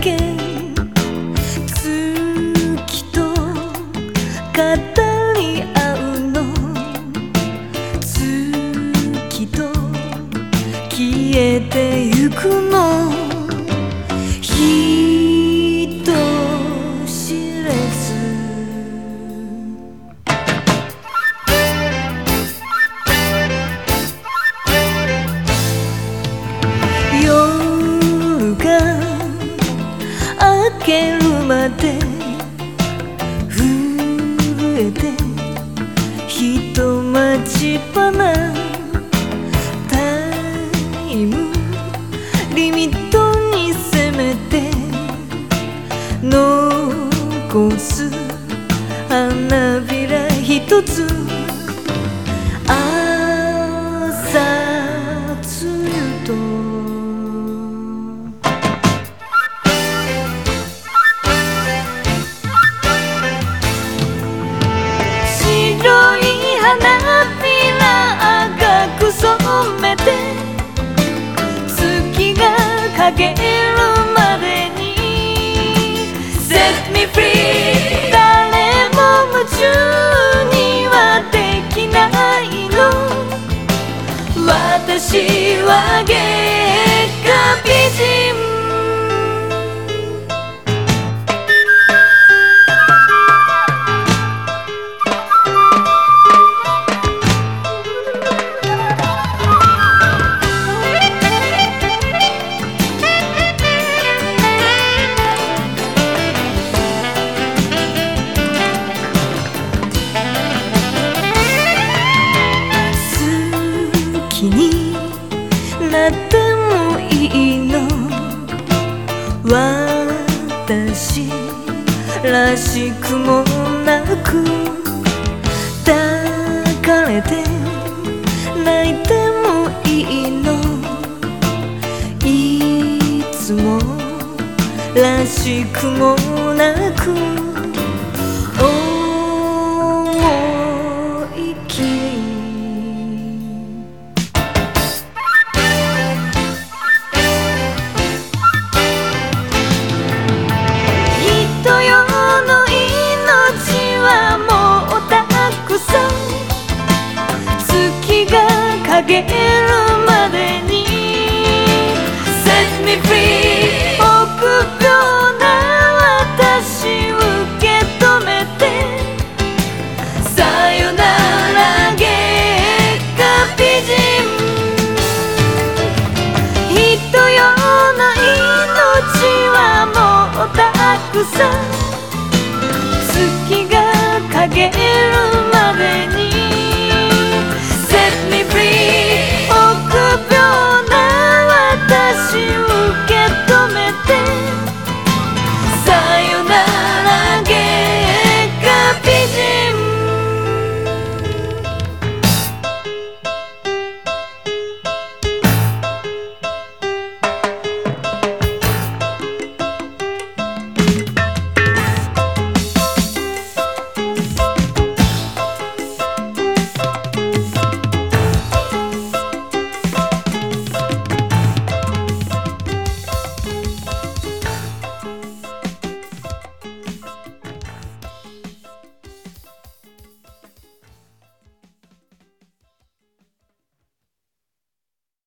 け。月と語り合うの。月と消えてゆくの。るまで震えて人待ちばなタイムリミットにせめて残す花びら一つ。めて月が陰る私らしくもなく抱かれて泣いてもいいの。いつもらしくもなく陰るまでに。Set me free 臆病な私受け止めて。さよなら月下美人。人よの命はもうたくさん。